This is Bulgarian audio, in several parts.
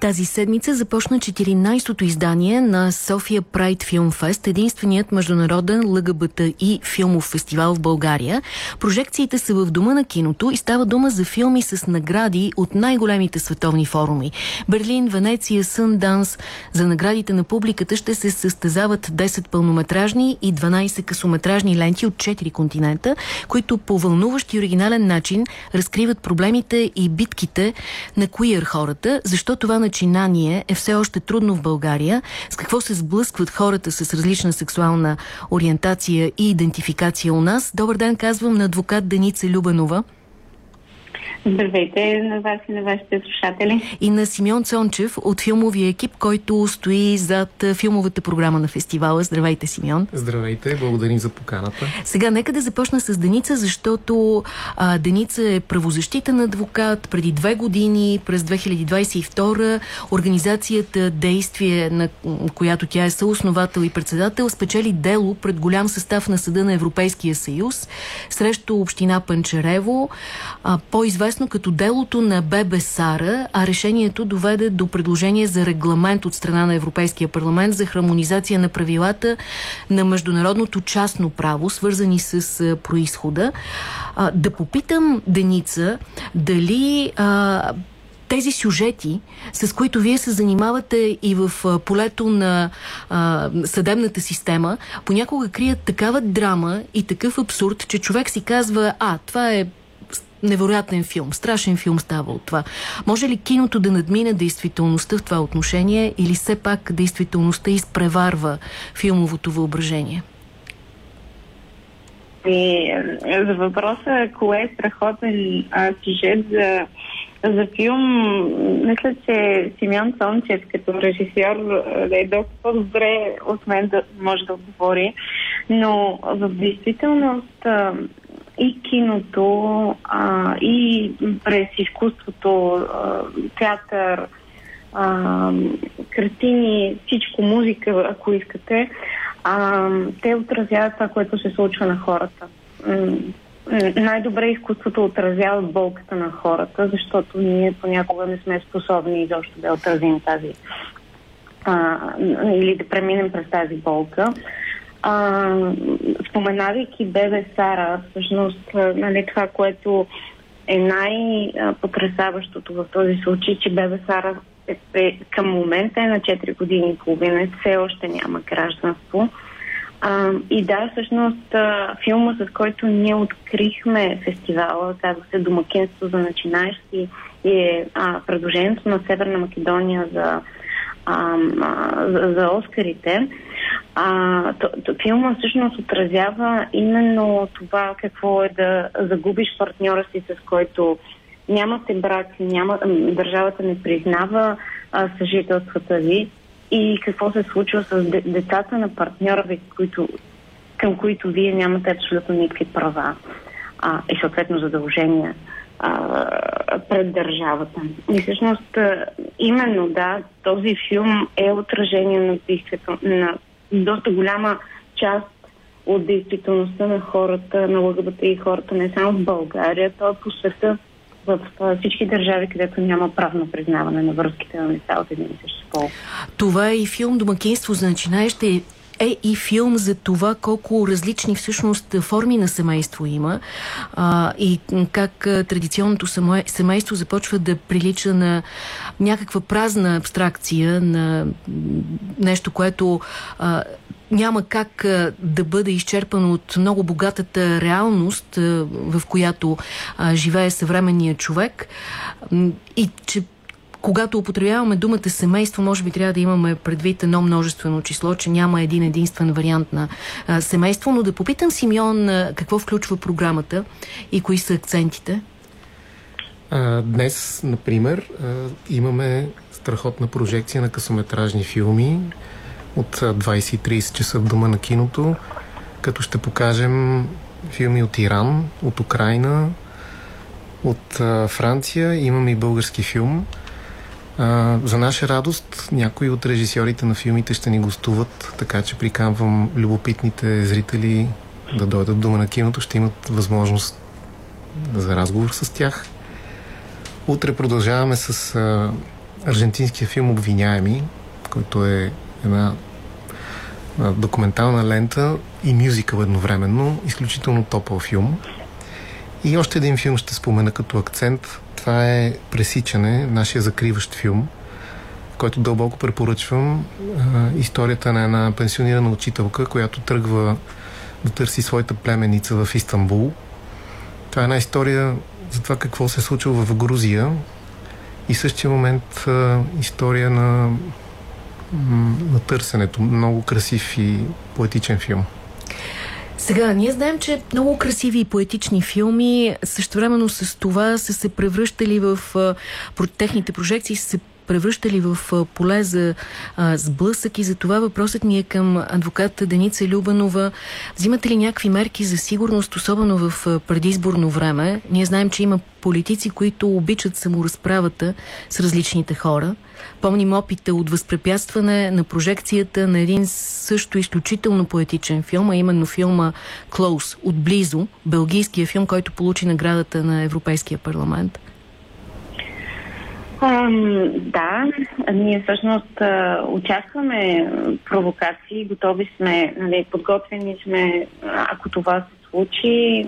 Тази седмица започна 14-то издание на София Прайд Филм Фест, единственият международен ЛГБТ и филмов фестивал в България. Прожекциите са в Дома на киното и става дума за филми с награди от най-големите световни форуми. Берлин, Венеция, Сънданс. За наградите на публиката ще се състезават 10 пълнометражни и 12 късометражни ленти от 4 континента, които по вълнуващ и оригинален начин разкриват проблемите и битките на куиер хората. Защо това на начинание е все още трудно в България, с какво се сблъскват хората с различна сексуална ориентация и идентификация у нас. Добър ден, казвам на адвокат Деница Любенова. Здравейте на вас и на вашите слушатели. И на Симеон Цончев от филмовия екип, който стои зад филмовата програма на фестивала. Здравейте, Симеон. Здравейте, благодарим за поканата. Сега нека да започна с Деница, защото а, Деница е правозащитен адвокат. Преди две години, през 2022, организацията Действие, на която тя е съосновател и председател, спечели дело пред голям състав на Съда на Европейския съюз срещу община Панчарево. По-известно известно като делото на Бебе Сара, а решението доведе до предложение за регламент от страна на Европейския парламент за хармонизация на правилата на международното частно право, свързани с а, происхода. А, да попитам Деница дали а, тези сюжети, с които вие се занимавате и в полето на а, съдебната система, понякога крият такава драма и такъв абсурд, че човек си казва, а, това е невероятен филм, страшен филм става от това. Може ли киното да надмине действителността в това отношение или все пак действителността изпреварва филмовото въображение? И, е, за въпроса, кое е страхотен а, сюжет за, за филм, мисля, че Симеон Сончев като режисьор е доста по-добре от мен да може да отговори, но в действителност и киното, а, и през изкуството, а, театър, а, картини, всичко, музика, ако искате, а, те отразяват това, което се случва на хората. Най-добре изкуството отразява болката на хората, защото ние понякога не сме способни изобщо да отразим тази а, или да преминем през тази болка. А, споменавайки бебе Сара, всъщност нали, това, което е най-потрясаващото в този случай, че бебе Сара е, е, към момента е на 4 години и половина, все още няма гражданство. А, и да, всъщност филма, с който ние открихме фестивала, казва се Домакинство за начинаещи и е а, предложението на Северна Македония за, а, а, за, за Оскарите. А, т- т- филма всъщност отразява именно това какво е да загубиш партньора си, с който нямате брак, няма, държавата не признава а, съжителствата ви и какво се случва с децата на партньора ви, които, към които вие нямате абсолютно никакви права а, и съответно задължения а, пред държавата. И всъщност именно да, този филм е отражение на, на доста голяма част от действителността на хората, на ЛГБТ и хората не само в България, то е по света в всички държави, където няма правно признаване на връзките на лица от един и същи пол. Това е и филм Домакинство за начинаещи е и филм за това колко различни всъщност форми на семейство има а, и как традиционното семейство започва да прилича на някаква празна абстракция, на нещо, което а, няма как да бъде изчерпано от много богатата реалност, в която живее съвременният човек. И че когато употребяваме думата семейство, може би трябва да имаме предвид едно множествено число, че няма един единствен вариант на а, семейство, но да попитам Симеон а, какво включва програмата и кои са акцентите? А, днес, например, а, имаме страхотна прожекция на късометражни филми от 20-30 часа в Дома на киното, като ще покажем филми от Иран, от Украина, от а, Франция. Имаме и български филм – а, за наша радост, някои от режисьорите на филмите ще ни гостуват, така че приканвам любопитните зрители да дойдат дома на киното, ще имат възможност за разговор с тях. Утре продължаваме с а, аржентинския филм Обвиняеми, който е една документална лента и мюзикъл едновременно. Изключително топъл филм. И още един филм ще спомена като акцент. Това е Пресичане, нашия закриващ филм, който дълбоко препоръчвам. историята на една пенсионирана учителка, която тръгва да търси своята племеница в Истанбул. Това е една история за това какво се е случило в Грузия и същия момент история на на търсенето. Много красив и поетичен филм. Сега, ние знаем, че много красиви и поетични филми същевременно с това са се превръщали в техните прожекции са се превръщали в поле за а, сблъсък и за това въпросът ми е към адвоката Деница Любанова. Взимате ли някакви мерки за сигурност, особено в предизборно време? Ние знаем, че има политици, които обичат саморазправата с различните хора. Помним опита от възпрепятстване на прожекцията на един също изключително поетичен филм, а именно филма Close, отблизо, белгийския филм, който получи наградата на Европейския парламент. Um, да, ние всъщност участваме провокации, готови сме, нали, подготвени сме, ако това се случи.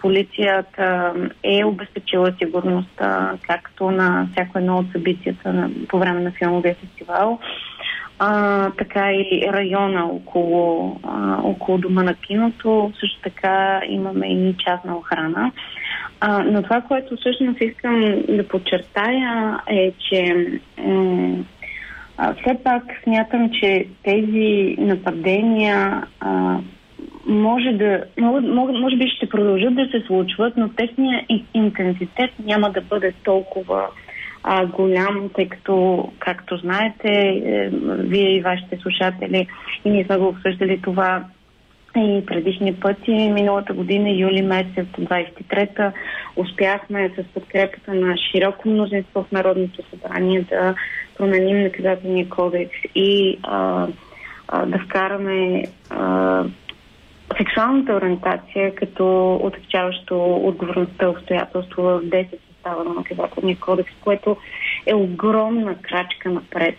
Полицията е обезпечила сигурността, както на всяко едно от събитията на, по време на филмовия фестивал, а, така и района около, а, около дома на киното. Също така имаме и частна охрана. А, но това, което всъщност искам да подчертая е, че а, все пак смятам, че тези нападения а, може да, може, може би ще продължат да се случват, но техния интензитет няма да бъде толкова а, голям, тъй като, както знаете, е, вие и вашите слушатели, и ние сме го обсъждали това и предишни пъти, миналата година, юли месец 23-та, успяхме с подкрепата на широко мнозинство в Народното събрание да променим наказателния кодекс и а, а, да вкараме а, сексуалната ориентация като отъкчаващо отговорността обстоятелство в 10 състава на наказателния кодекс, което е огромна крачка напред.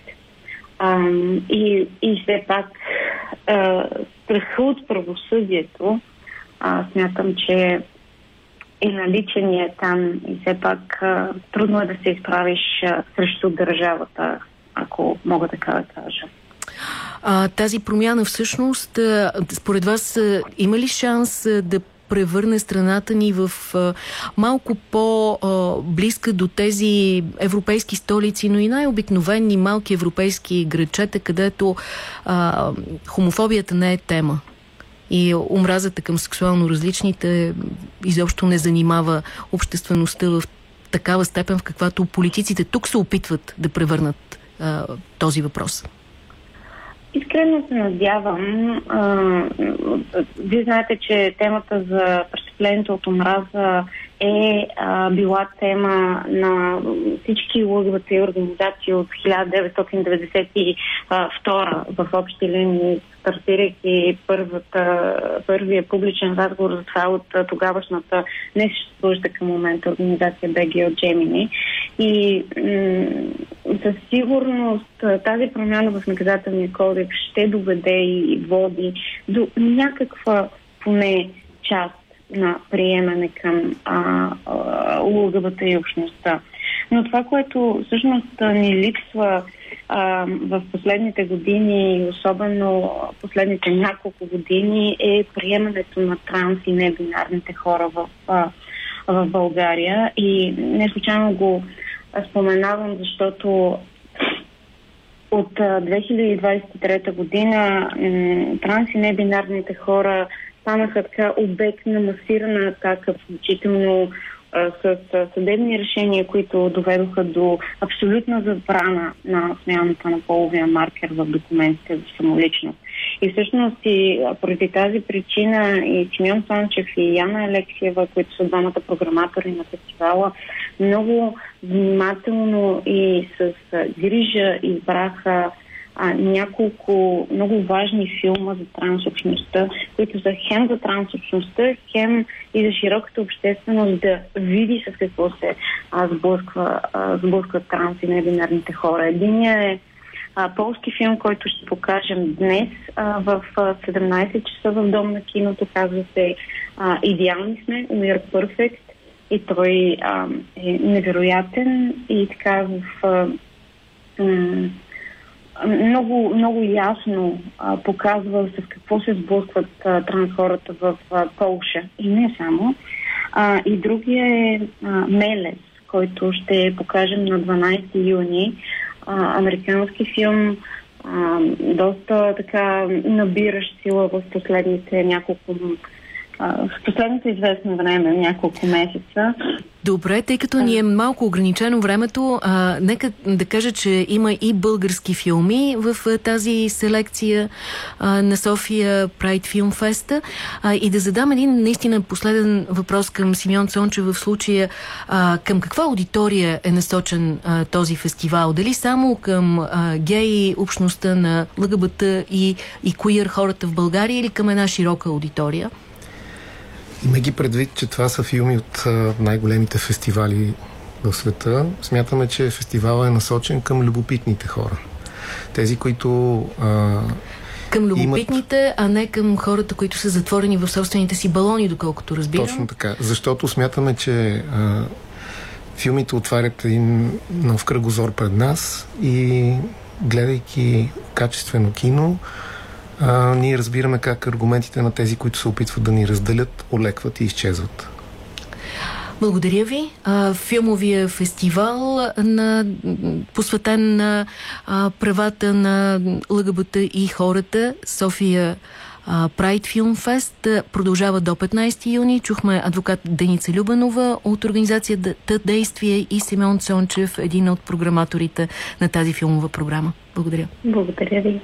А, и, и все пак а, страха от правосъдието, а, смятам, че е наличен е там и все пак а, трудно е да се изправиш а, срещу държавата, ако мога така да кажа. А, тази промяна всъщност, според вас, има ли шанс да превърне страната ни в малко по-близка до тези европейски столици, но и най-обикновени малки европейски градчета, където а, хомофобията не е тема? И омразата към сексуално различните изобщо не занимава обществеността в такава степен, в каквато политиците тук се опитват да превърнат а, този въпрос. Искрено се надявам. Вие знаете, че темата за престъплението от омраза е била тема на всички лъгвата организации от 1992 в общи линии, стартирайки първата, първия публичен разговор за това от тогавашната не съществуваща към момента организация БГ от Джемини. И със сигурност тази промяна в наказателния кодекс ще доведе и води до някаква поне част на приемане към ЛГБТ и общността. Но това, което всъщност ни липсва а, в последните години, особено последните няколко години, е приемането на транс и небинарните хора в, а, в България. И не случайно го споменавам, защото от 2023 година транс и небинарните хора станаха така обект на масирана атака, включително с съдебни решения, които доведоха до абсолютна забрана на смяната на половия маркер в документите за самоличност. И всъщност и поради тази причина и Симеон Санчев и Яна Алексиева, които са двамата програматори на фестивала, много внимателно и с грижа избраха а, няколко много важни филма за трансобщността, които са хем за трансобщността, хем и за широката общественост да види с какво се а, сблъсква, а, сблъскват транс и небинарните хора. Единият е а, полски филм, който ще покажем днес а, в а, 17 часа в Дом на киното. Казва се а, Идеални сме, We are perfect. И той а, е невероятен и така в а, много, много ясно а, показва с какво се сблъскват а, в а, Полша. И не само. А, и другия е а, Мелес, който ще покажем на 12 юни а, американски филм, а, доста така набиращ сила в последните няколко в последното известно време, няколко месеца. Добре, тъй като ни е малко ограничено времето, а, нека да кажа, че има и български филми в тази селекция а, на София Pride Film Fest а, и да задам един наистина последен въпрос към Симеон Цонче в случая а, към каква аудитория е насочен а, този фестивал? Дали само към а, геи общността на ЛГБТ и, и куир хората в България или към една широка аудитория? Има ги предвид, че това са филми от най-големите фестивали в света, смятаме, че фестивалът е насочен към любопитните хора. Тези, които а, към любопитните, имат... а не към хората, които са затворени в собствените си балони, доколкото разбирам. Точно така. Защото смятаме, че а, филмите отварят един нов кръгозор пред нас и гледайки качествено кино, а, ние разбираме как аргументите на тези, които се опитват да ни разделят, олекват и изчезват. Благодаря ви. А, филмовия фестивал на, посветен на а, правата на ЛГБТ и хората София Прайд Филм Фест продължава до 15 юни. Чухме адвокат Деница Любанова от организацията Действие и Симеон Цончев, един от програматорите на тази филмова програма. Благодаря. Благодаря ви.